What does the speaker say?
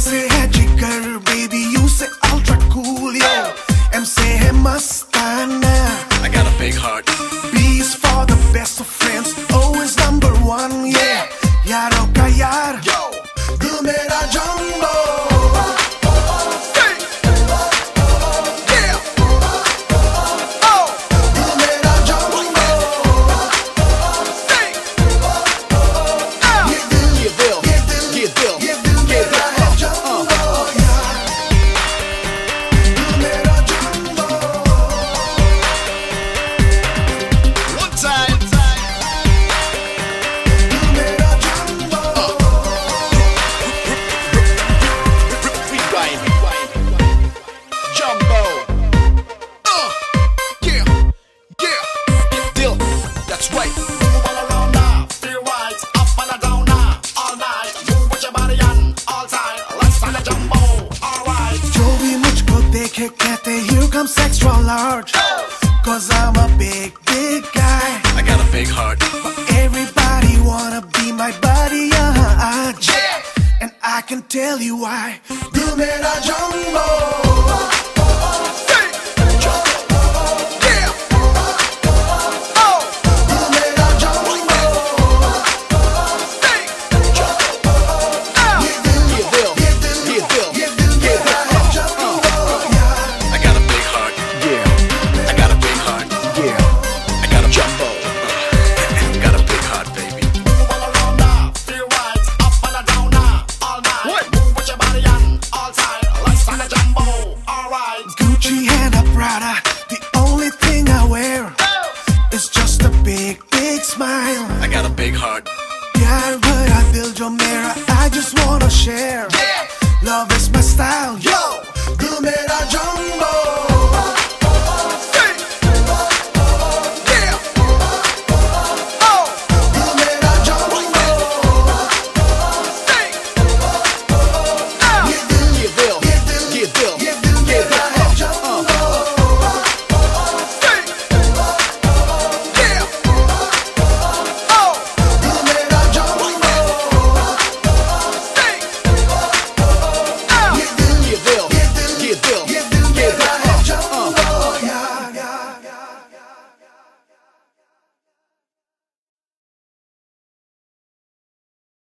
say Hedgie girl, baby, you say ultra cool, yo. M say hey, Mustana. I got a big heart. Be Kit Kat, here comes extra large. Cause I'm a big, big guy. I got a big heart. But everybody wanna be my buddy, uh huh. Yeah. And I can tell you why. Do me jumbo. just a big, big smile. I got a big heart. प्यार I build your mirror? I just wanna share. Yeah. Love